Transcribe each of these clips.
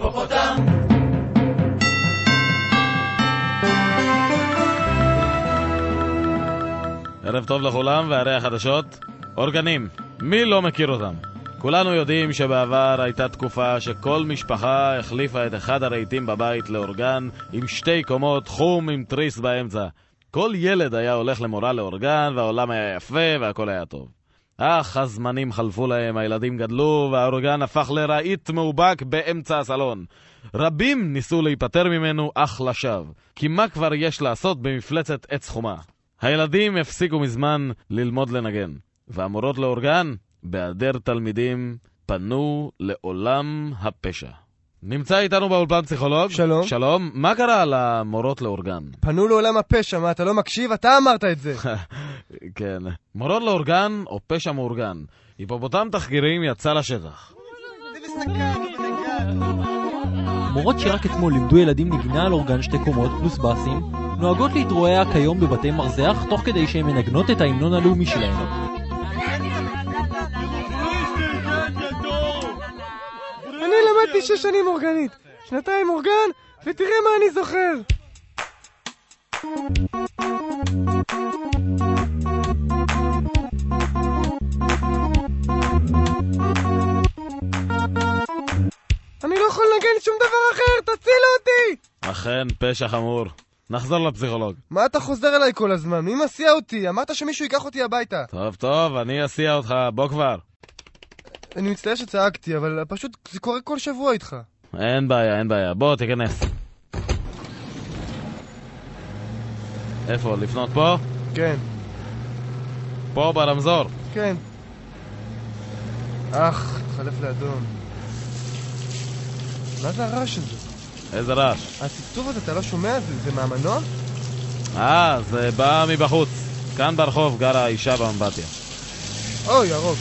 היפופוטם! ערב טוב לכולם, והרי החדשות, אורגנים, מי לא מכיר אותם? כולנו יודעים שבעבר הייתה תקופה שכל משפחה החליפה את אחד הרהיטים בבית לאורגן עם שתי קומות, חום עם תריס באמצע. כל ילד היה הולך למורה לאורגן, והעולם היה יפה והכל היה טוב. אך הזמנים חלפו להם, הילדים גדלו, והאורגן הפך לרהיט מאובק באמצע הסלון. רבים ניסו להיפטר ממנו, אך לשווא. כי מה כבר יש לעשות במפלצת עץ חומה? הילדים הפסיקו מזמן ללמוד לנגן, והמורות לאורגן, בהיעדר תלמידים, פנו לעולם הפשע. נמצא איתנו באולפן פסיכולוג. שלום. שלום. מה קרה למורות לאורגן? פנו לעולם הפשע, מה, אתה לא מקשיב? אתה אמרת את זה. כן. מורות לאורגן או פשע מאורגן. היפופוטם תחקירים יצא לשטח. מורות שרק אתמול לימדו ילדים נגינה על אורגן שתי קומות פלוס בסים, נוהגות להתרועע כיום בבתי מרזח תוך כדי שהן מנגנות את ההמנון הלאומי שלהן. אני למדתי שש שנים אורגנית, שנתיים אורגן, ותראה מה אני זוכר. יכול לנגן שום דבר אחר, תצילו אותי! אכן, פשע חמור. נחזור לפסיכולוג. מה אתה חוזר אליי כל הזמן? מי מסיע אותי? אמרת שמישהו ייקח אותי הביתה. טוב, טוב, אני אסיע אותך, בוא כבר. אני מצטער שצעקתי, אבל פשוט זה קורה כל שבוע איתך. אין בעיה, אין בעיה. בוא, תיכנס. איפה? לפנות פה? כן, פה ברמזור. כן. אך, התחלף לאדום. מה זה הרעש הזה? איזה רעש. הצפצוף הזה, אתה לא שומע? זה, זה מהמנוע? אה, זה בא מבחוץ. כאן ברחוב גרה אישה באמבטיה. אוי, ירוק.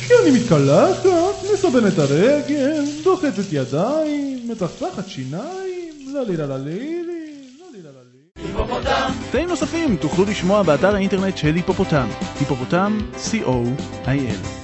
כשאני מתקלחת, מסבנת הרגל, דוחצת ידיים, מצחצחת שיניים, ללי ללי ללי ללי ללי תאים נוספים תוכלו לשמוע באתר האינטרנט של היפופוטם, היפופוטם, co.il